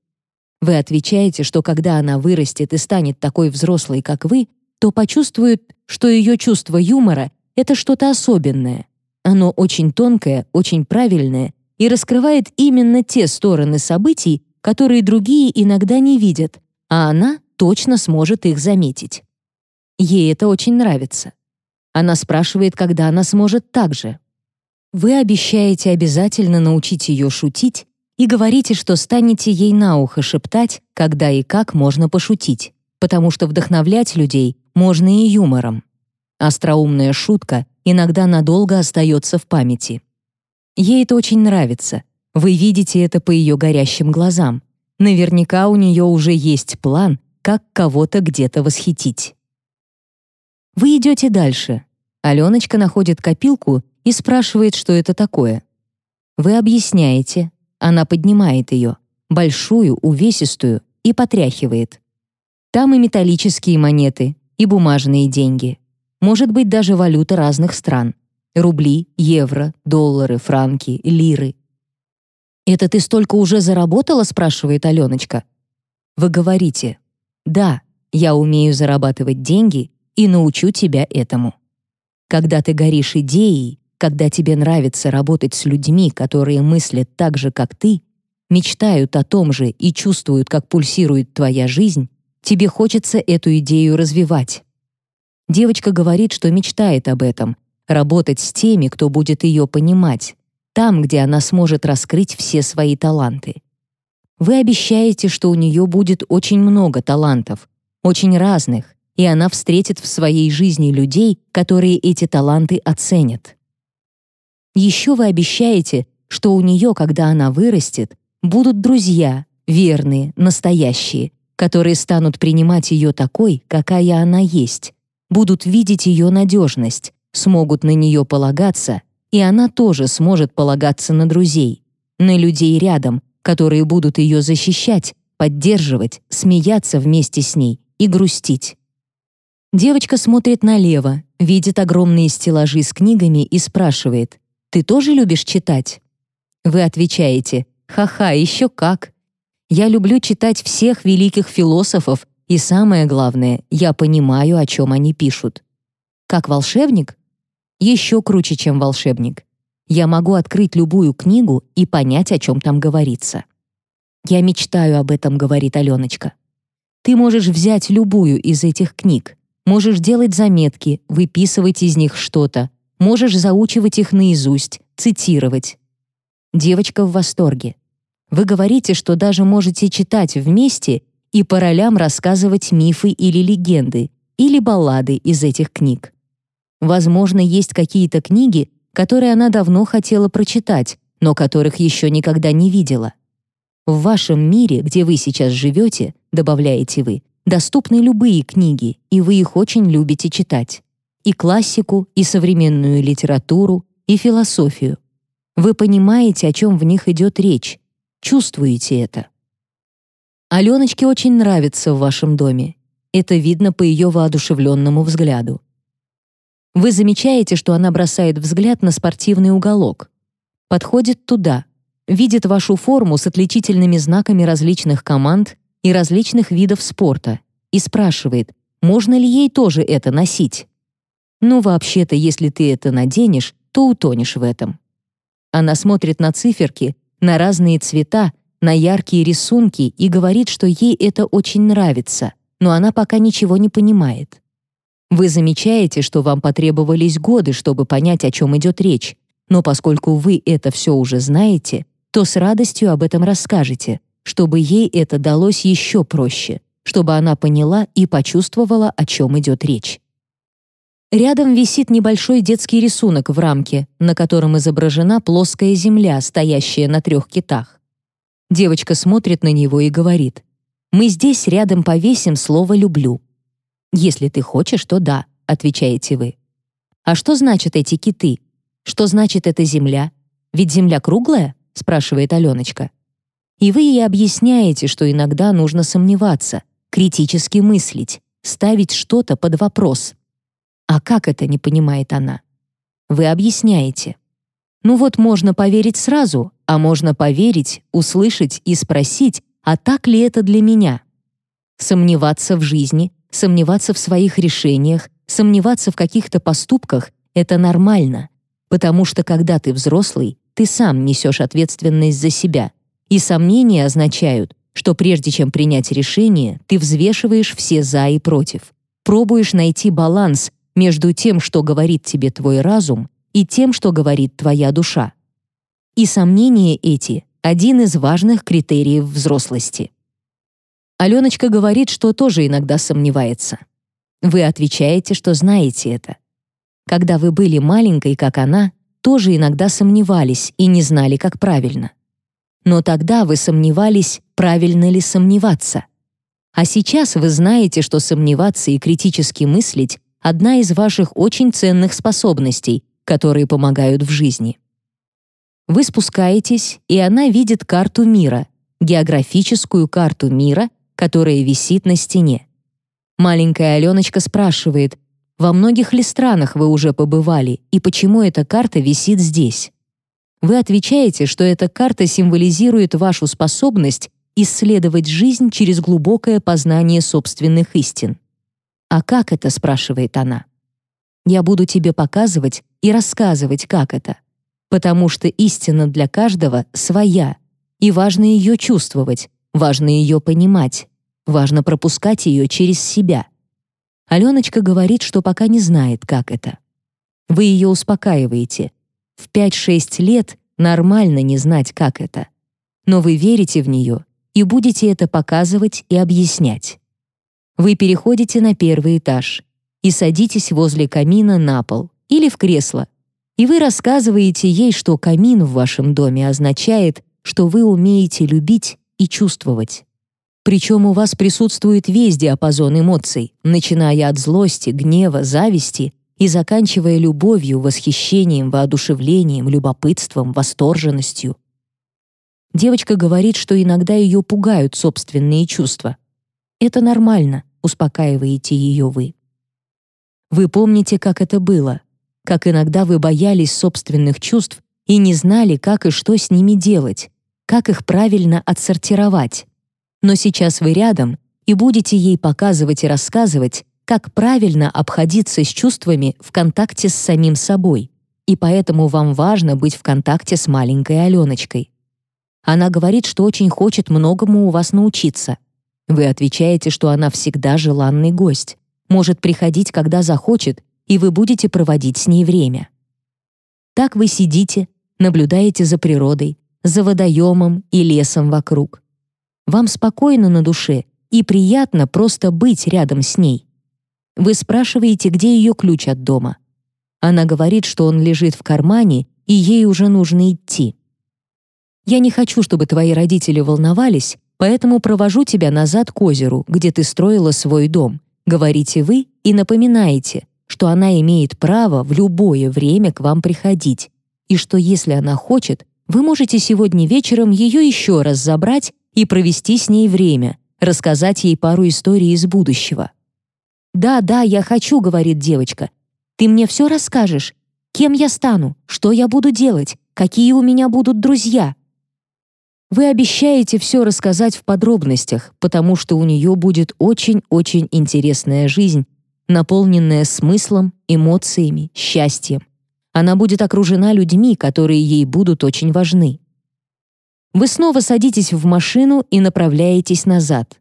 Speaker 1: Вы отвечаете, что когда она вырастет и станет такой взрослой, как вы, то почувствует, что ее чувство юмора — это что-то особенное. Оно очень тонкое, очень правильное и раскрывает именно те стороны событий, которые другие иногда не видят, а она точно сможет их заметить. Ей это очень нравится. Она спрашивает, когда она сможет так же. Вы обещаете обязательно научить ее шутить и говорите, что станете ей на ухо шептать, когда и как можно пошутить, потому что вдохновлять людей можно и юмором. Остроумная шутка иногда надолго остается в памяти. Ей это очень нравится. Вы видите это по ее горящим глазам. Наверняка у нее уже есть план, как кого-то где-то восхитить. Вы идете дальше. Аленочка находит копилку и спрашивает, что это такое. Вы объясняете. Она поднимает ее, большую, увесистую, и потряхивает. Там и металлические монеты, и бумажные деньги. Может быть, даже валюта разных стран. Рубли, евро, доллары, франки, лиры. «Это ты столько уже заработала?» — спрашивает Аленочка. Вы говорите да, я умею зарабатывать деньги и научу тебя этому. Когда ты горишь идеей, когда тебе нравится работать с людьми, которые мыслят так же, как ты, мечтают о том же и чувствуют, как пульсирует твоя жизнь, тебе хочется эту идею развивать. Девочка говорит, что мечтает об этом, работать с теми, кто будет ее понимать, там, где она сможет раскрыть все свои таланты. Вы обещаете, что у нее будет очень много талантов, очень разных, и она встретит в своей жизни людей, которые эти таланты оценят. Еще вы обещаете, что у нее, когда она вырастет, будут друзья, верные, настоящие, которые станут принимать ее такой, какая она есть, будут видеть ее надежность, смогут на нее полагаться, и она тоже сможет полагаться на друзей, на людей рядом, которые будут ее защищать, поддерживать, смеяться вместе с ней и грустить. Девочка смотрит налево, видит огромные стеллажи с книгами и спрашивает, «Ты тоже любишь читать?» Вы отвечаете, «Ха-ха, еще как!» Я люблю читать всех великих философов, и самое главное, я понимаю, о чем они пишут. Как волшебник? Еще круче, чем волшебник я могу открыть любую книгу и понять, о чем там говорится. «Я мечтаю об этом», — говорит Аленочка. «Ты можешь взять любую из этих книг, можешь делать заметки, выписывать из них что-то, можешь заучивать их наизусть, цитировать». Девочка в восторге. Вы говорите, что даже можете читать вместе и по ролям рассказывать мифы или легенды, или баллады из этих книг. Возможно, есть какие-то книги, которые она давно хотела прочитать, но которых еще никогда не видела. В вашем мире, где вы сейчас живете, добавляете вы, доступны любые книги, и вы их очень любите читать. И классику, и современную литературу, и философию. Вы понимаете, о чем в них идет речь, чувствуете это. Аленочке очень нравится в вашем доме. Это видно по ее воодушевленному взгляду. Вы замечаете, что она бросает взгляд на спортивный уголок. Подходит туда, видит вашу форму с отличительными знаками различных команд и различных видов спорта и спрашивает, можно ли ей тоже это носить. Ну, вообще-то, если ты это наденешь, то утонешь в этом. Она смотрит на циферки, на разные цвета, на яркие рисунки и говорит, что ей это очень нравится, но она пока ничего не понимает. Вы замечаете, что вам потребовались годы, чтобы понять, о чем идет речь, но поскольку вы это все уже знаете, то с радостью об этом расскажете, чтобы ей это далось еще проще, чтобы она поняла и почувствовала, о чем идет речь. Рядом висит небольшой детский рисунок в рамке, на котором изображена плоская земля, стоящая на трех китах. Девочка смотрит на него и говорит, «Мы здесь рядом повесим слово «люблю». «Если ты хочешь, то да», — отвечаете вы. «А что значат эти киты? Что значит эта земля? Ведь земля круглая?» — спрашивает Аленочка. И вы ей объясняете, что иногда нужно сомневаться, критически мыслить, ставить что-то под вопрос. А как это не понимает она? Вы объясняете. Ну вот можно поверить сразу, а можно поверить, услышать и спросить, а так ли это для меня? Сомневаться в жизни, сомневаться в своих решениях, сомневаться в каких-то поступках — это нормально, потому что когда ты взрослый, ты сам несешь ответственность за себя. И сомнения означают, что прежде чем принять решение, ты взвешиваешь все «за» и «против». Пробуешь найти баланс между тем, что говорит тебе твой разум, и тем, что говорит твоя душа. И сомнения эти — один из важных критериев взрослости. Аленочка говорит, что тоже иногда сомневается. Вы отвечаете, что знаете это. Когда вы были маленькой, как она, тоже иногда сомневались и не знали, как правильно. Но тогда вы сомневались, правильно ли сомневаться. А сейчас вы знаете, что сомневаться и критически мыслить — одна из ваших очень ценных способностей, которые помогают в жизни. Вы спускаетесь, и она видит карту мира, географическую карту мира, которая висит на стене. Маленькая Аленочка спрашивает, во многих ли странах вы уже побывали и почему эта карта висит здесь? Вы отвечаете, что эта карта символизирует вашу способность исследовать жизнь через глубокое познание собственных истин. «А как это?» — спрашивает она. «Я буду тебе показывать и рассказывать, как это. Потому что истина для каждого своя, и важно ее чувствовать, важно ее понимать, важно пропускать ее через себя. Аленочка говорит, что пока не знает, как это. Вы ее успокаиваете. В 5-6 лет нормально не знать, как это. Но вы верите в нее и будете это показывать и объяснять. Вы переходите на первый этаж и садитесь возле камина на пол или в кресло, и вы рассказываете ей, что камин в вашем доме означает, что вы умеете любить и чувствовать. Причем у вас присутствует весь диапазон эмоций, начиная от злости, гнева, зависти и заканчивая любовью, восхищением, воодушевлением, любопытством, восторженностью. Девочка говорит, что иногда ее пугают собственные чувства. Это нормально, успокаиваете ее вы. Вы помните, как это было, как иногда вы боялись собственных чувств и не знали, как и что с ними делать, как их правильно отсортировать но сейчас вы рядом и будете ей показывать и рассказывать, как правильно обходиться с чувствами в контакте с самим собой. И поэтому вам важно быть в контакте с маленькой Аленочкой. Она говорит, что очень хочет многому у вас научиться. Вы отвечаете, что она всегда желанный гость, может приходить, когда захочет, и вы будете проводить с ней время. Так вы сидите, наблюдаете за природой, за водоемом и лесом вокруг. Вам спокойно на душе и приятно просто быть рядом с ней. Вы спрашиваете, где ее ключ от дома. Она говорит, что он лежит в кармане, и ей уже нужно идти. Я не хочу, чтобы твои родители волновались, поэтому провожу тебя назад к озеру, где ты строила свой дом, говорите вы и напоминаете, что она имеет право в любое время к вам приходить, и что если она хочет, вы можете сегодня вечером ее еще раз забрать и провести с ней время, рассказать ей пару историй из будущего. «Да, да, я хочу», — говорит девочка. «Ты мне все расскажешь? Кем я стану? Что я буду делать? Какие у меня будут друзья?» Вы обещаете все рассказать в подробностях, потому что у нее будет очень-очень интересная жизнь, наполненная смыслом, эмоциями, счастьем. Она будет окружена людьми, которые ей будут очень важны. Вы снова садитесь в машину и направляетесь назад.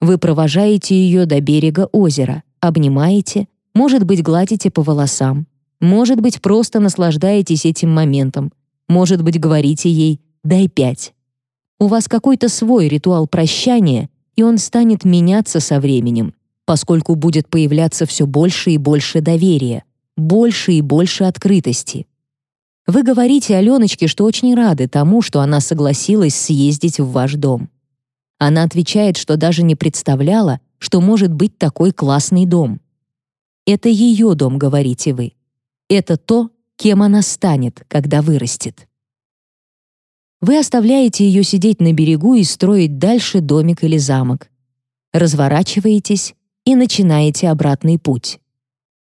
Speaker 1: Вы провожаете ее до берега озера, обнимаете, может быть, гладите по волосам, может быть, просто наслаждаетесь этим моментом, может быть, говорите ей «дай пять». У вас какой-то свой ритуал прощания, и он станет меняться со временем, поскольку будет появляться все больше и больше доверия, больше и больше открытости. Вы говорите Аленочке, что очень рады тому, что она согласилась съездить в ваш дом. Она отвечает, что даже не представляла, что может быть такой классный дом. Это ее дом, говорите вы. Это то, кем она станет, когда вырастет. Вы оставляете ее сидеть на берегу и строить дальше домик или замок. Разворачиваетесь и начинаете обратный путь.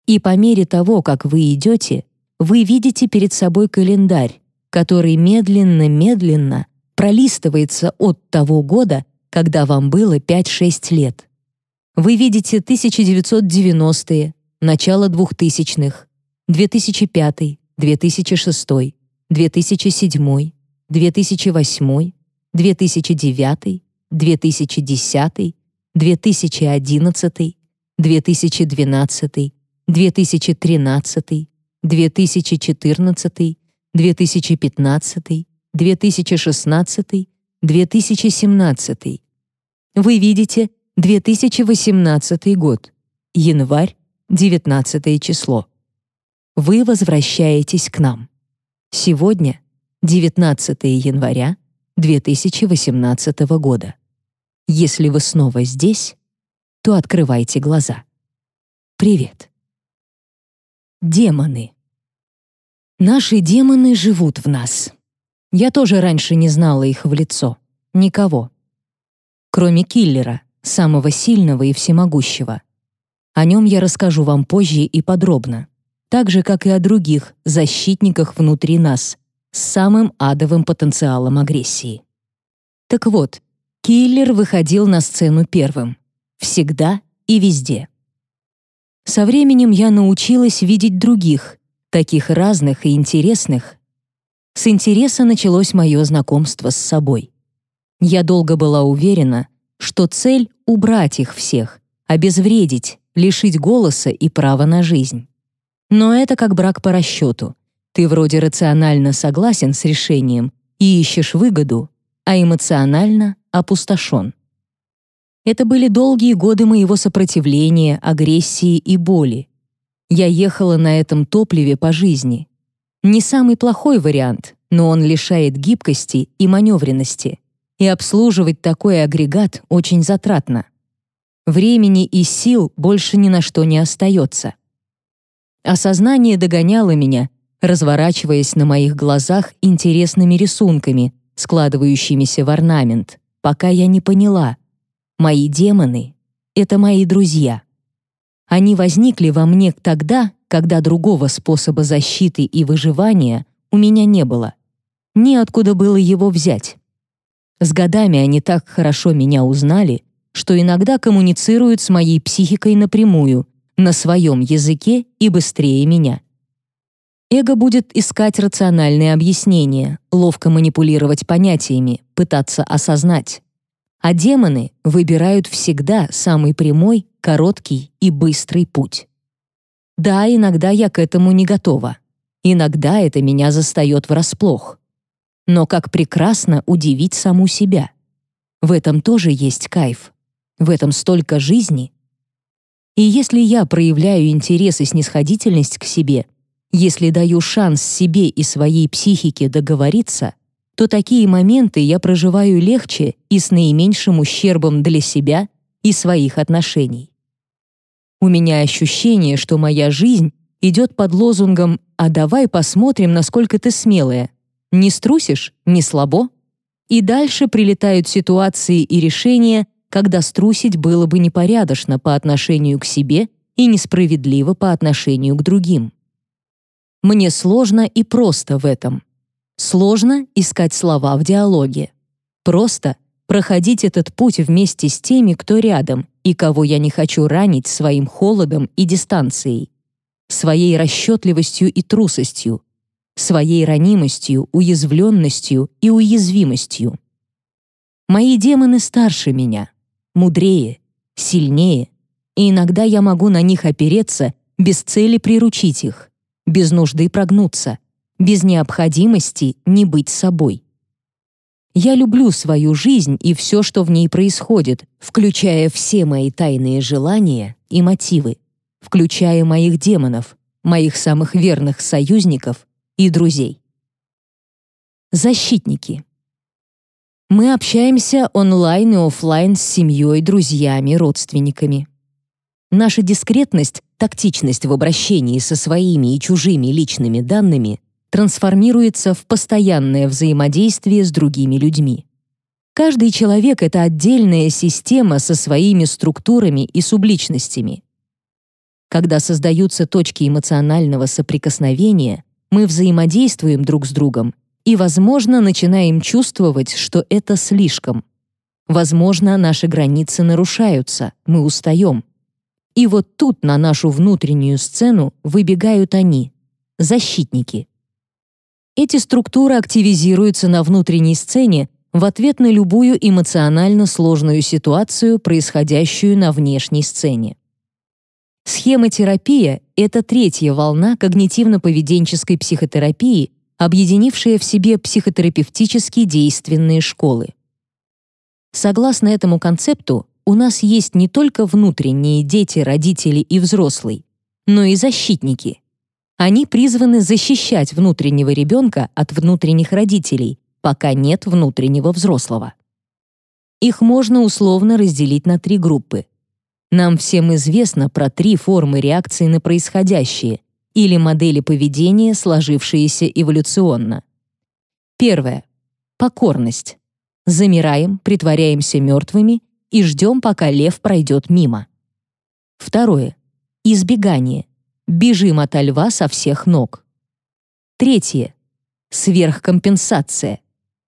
Speaker 1: И по мере того, как вы идете, вы видите перед собой календарь, который медленно-медленно пролистывается от того года, когда вам было 5-6 лет. Вы видите 1990-е, начало 2000-х, 2005, 2006, 2007, 2008, 2009, 2010, 2011, 2012, 2013, 2014, 2015, 2016, 2017. Вы видите 2018 год, январь, 19 число. Вы возвращаетесь к нам. Сегодня 19 января 2018 года. Если вы снова здесь, то открывайте глаза. Привет. Демоны. Наши демоны живут в нас. Я тоже раньше не знала их в лицо. Никого. Кроме киллера, самого сильного и всемогущего. О нем я расскажу вам позже и подробно. Так же, как и о других защитниках внутри нас, с самым адовым потенциалом агрессии. Так вот, киллер выходил на сцену первым. Всегда и везде. Со временем я научилась видеть других, таких разных и интересных. С интереса началось мое знакомство с собой. Я долго была уверена, что цель — убрать их всех, обезвредить, лишить голоса и права на жизнь. Но это как брак по расчету. Ты вроде рационально согласен с решением и ищешь выгоду, а эмоционально опустошен. Это были долгие годы моего сопротивления, агрессии и боли. Я ехала на этом топливе по жизни. Не самый плохой вариант, но он лишает гибкости и маневренности. И обслуживать такой агрегат очень затратно. Времени и сил больше ни на что не остается. Осознание догоняло меня, разворачиваясь на моих глазах интересными рисунками, складывающимися в орнамент, пока я не поняла. Мои демоны — это мои друзья. Они возникли во мне тогда, когда другого способа защиты и выживания у меня не было. Неоткуда было его взять. С годами они так хорошо меня узнали, что иногда коммуницируют с моей психикой напрямую, на своем языке и быстрее меня. Эго будет искать рациональные объяснения, ловко манипулировать понятиями, пытаться осознать. А демоны выбирают всегда самый прямой, короткий и быстрый путь. Да, иногда я к этому не готова. Иногда это меня застаёт врасплох. Но как прекрасно удивить саму себя. В этом тоже есть кайф. В этом столько жизни. И если я проявляю интерес и снисходительность к себе, если даю шанс себе и своей психике договориться, то такие моменты я проживаю легче и с наименьшим ущербом для себя и своих отношений. У меня ощущение, что моя жизнь идет под лозунгом «А давай посмотрим, насколько ты смелая». Не струсишь — не слабо. И дальше прилетают ситуации и решения, когда струсить было бы непорядочно по отношению к себе и несправедливо по отношению к другим. Мне сложно и просто в этом. Сложно искать слова в диалоге. Просто проходить этот путь вместе с теми, кто рядом и кого я не хочу ранить своим холодом и дистанцией, своей расчетливостью и трусостью, своей ранимостью, уязвленностью и уязвимостью. Мои демоны старше меня, мудрее, сильнее, и иногда я могу на них опереться без цели приручить их, без нужды прогнуться, без необходимости не быть собой. Я люблю свою жизнь и все, что в ней происходит, включая все мои тайные желания и мотивы, включая моих демонов, моих самых верных союзников и друзей. Защитники. Мы общаемся онлайн и офлайн с семьей, друзьями, родственниками. Наша дискретность, тактичность в обращении со своими и чужими личными данными трансформируется в постоянное взаимодействие с другими людьми. Каждый человек — это отдельная система со своими структурами и субличностями. Когда создаются точки эмоционального соприкосновения, мы взаимодействуем друг с другом и, возможно, начинаем чувствовать, что это слишком. Возможно, наши границы нарушаются, мы устаем. И вот тут на нашу внутреннюю сцену выбегают они — защитники. Эти структуры активизируются на внутренней сцене в ответ на любую эмоционально сложную ситуацию, происходящую на внешней сцене. Схемотерапия — это третья волна когнитивно-поведенческой психотерапии, объединившая в себе психотерапевтические действенные школы. Согласно этому концепту, у нас есть не только внутренние дети, родители и взрослые, но и защитники. Они призваны защищать внутреннего ребенка от внутренних родителей, пока нет внутреннего взрослого. Их можно условно разделить на три группы — нам всем известно про три формы реакции на происходящее или модели поведения, сложившиеся эволюционно. Первое. Покорность. Замираем, притворяемся мертвыми и ждем, пока лев пройдет мимо. Второе. Избегание. Бежим от льва со всех ног. Третье. Сверхкомпенсация.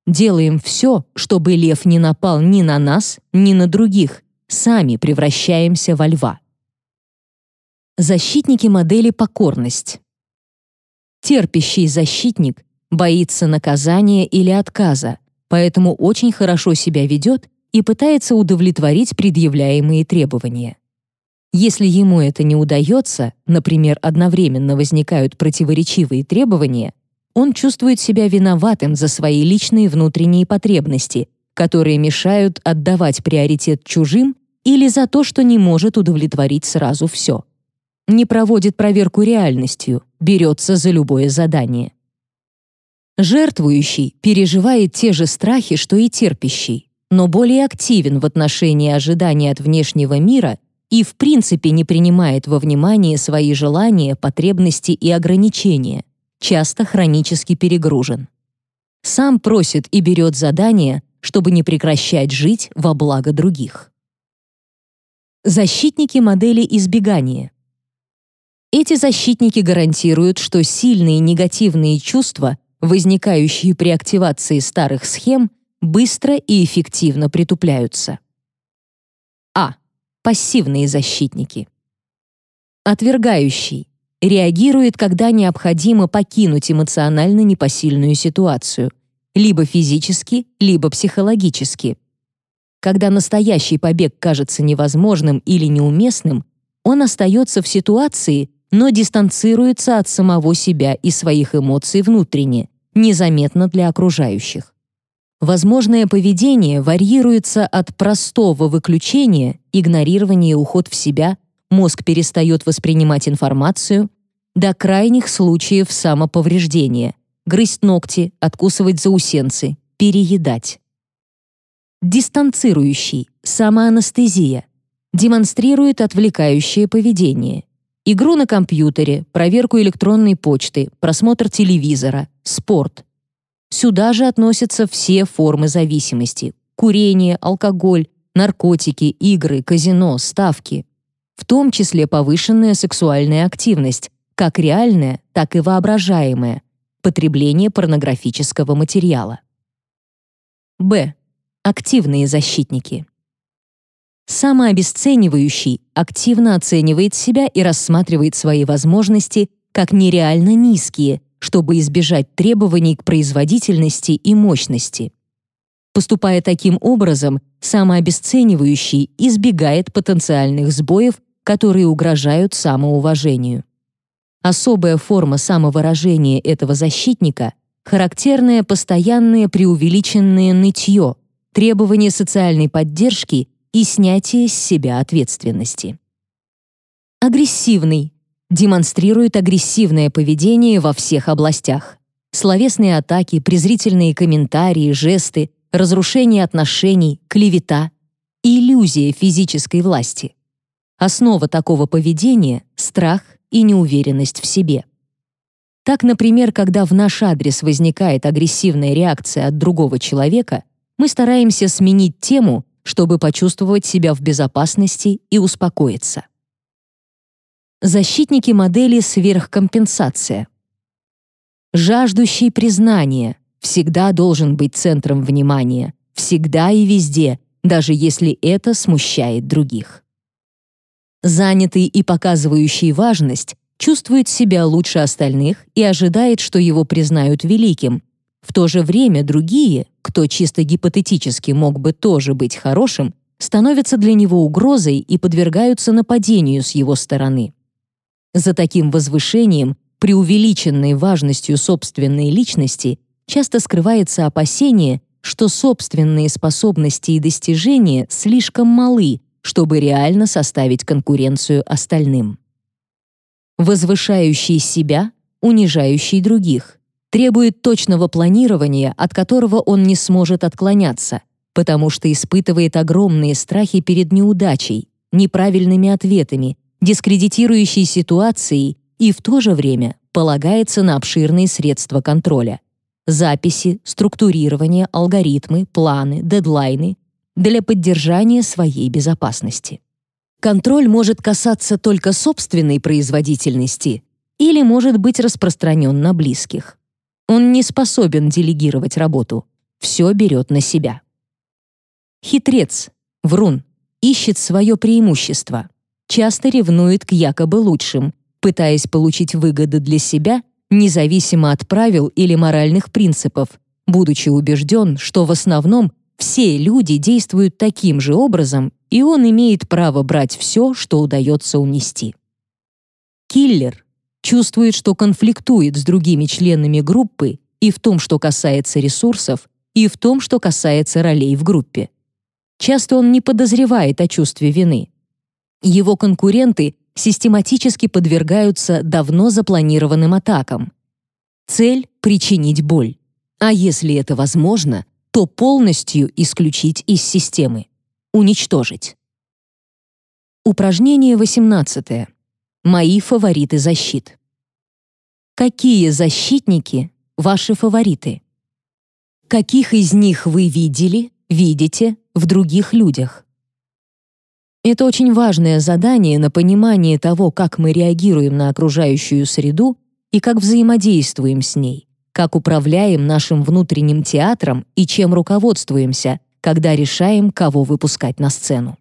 Speaker 1: Делаем все, чтобы лев не напал ни на нас, ни на других, сами превращаемся во льва. Защитники модели покорность. Терпящий защитник боится наказания или отказа, поэтому очень хорошо себя ведет и пытается удовлетворить предъявляемые требования. Если ему это не удается, например, одновременно возникают противоречивые требования, он чувствует себя виноватым за свои личные внутренние потребности которые мешают отдавать приоритет чужим или за то, что не может удовлетворить сразу все. Не проводит проверку реальностью, берется за любое задание. Жертвующий переживает те же страхи, что и терпящий, но более активен в отношении ожиданий от внешнего мира и в принципе не принимает во внимание свои желания, потребности и ограничения, часто хронически перегружен. Сам просит и берет задания, чтобы не прекращать жить во благо других. Защитники модели избегания. Эти защитники гарантируют, что сильные негативные чувства, возникающие при активации старых схем, быстро и эффективно притупляются. А. Пассивные защитники. Отвергающий. Реагирует, когда необходимо покинуть эмоционально непосильную ситуацию – либо физически, либо психологически. Когда настоящий побег кажется невозможным или неуместным, он остается в ситуации, но дистанцируется от самого себя и своих эмоций внутренне, незаметно для окружающих. Возможное поведение варьируется от простого выключения, игнорирования уход в себя, мозг перестает воспринимать информацию, до крайних случаев самоповреждения, грызть ногти, откусывать заусенцы, переедать. Дистанцирующий, самоанестезия, демонстрирует отвлекающее поведение. Игру на компьютере, проверку электронной почты, просмотр телевизора, спорт. Сюда же относятся все формы зависимости. Курение, алкоголь, наркотики, игры, казино, ставки. В том числе повышенная сексуальная активность, как реальная, так и воображаемая, потребление порнографического материала. Б. активные защитники. Самообесценивающий активно оценивает себя и рассматривает свои возможности как нереально низкие, чтобы избежать требований к производительности и мощности. Поступая таким образом, самообесценивающий избегает потенциальных сбоев, которые угрожают самоуважению. Особая форма самовыражения этого защитника — характерное постоянное преувеличенное нытье, требование социальной поддержки и снятие с себя ответственности. Агрессивный демонстрирует агрессивное поведение во всех областях. Словесные атаки, презрительные комментарии, жесты, разрушение отношений, клевета, иллюзия физической власти. Основа такого поведения — страх и неуверенность в себе. Так, например, когда в наш адрес возникает агрессивная реакция от другого человека, мы стараемся сменить тему чтобы почувствовать себя в безопасности и успокоиться. Защитники модели сверхкомпенсация. Жаждущий признания всегда должен быть центром внимания, всегда и везде, даже если это смущает других. Занятый и показывающий важность чувствует себя лучше остальных и ожидает, что его признают великим, в то же время другие, кто чисто гипотетически мог бы тоже быть хорошим, становятся для него угрозой и подвергаются нападению с его стороны. За таким возвышением, преувеличенной важностью собственной личности, часто скрывается опасение, что собственные способности и достижения слишком малы, чтобы реально составить конкуренцию остальным. Возвышающий себя, унижающий других, требует точного планирования, от которого он не сможет отклоняться, потому что испытывает огромные страхи перед неудачей, неправильными ответами, дискредитирующей ситуацией и в то же время полагается на обширные средства контроля. Записи, структурирование, алгоритмы, планы, дедлайны для поддержания своей безопасности. Контроль может касаться только собственной производительности или может быть распространен на близких. Он не способен делегировать работу. Все берет на себя. Хитрец, врун, ищет свое преимущество. Часто ревнует к якобы лучшим, пытаясь получить выгоды для себя, независимо от правил или моральных принципов, будучи убежден, что в основном все люди действуют таким же образом, и он имеет право брать все, что удается унести. Киллер чувствует, что конфликтует с другими членами группы и в том, что касается ресурсов, и в том, что касается ролей в группе. Часто он не подозревает о чувстве вины. Его конкуренты систематически подвергаются давно запланированным атакам. Цель — причинить боль. А если это возможно, то полностью исключить из системы. Уничтожить. Упражнение 18. Мои фавориты защит. Какие защитники ваши фавориты? Каких из них вы видели, видите в других людях? Это очень важное задание на понимание того, как мы реагируем на окружающую среду и как взаимодействуем с ней, как управляем нашим внутренним театром и чем руководствуемся, когда решаем, кого выпускать на сцену.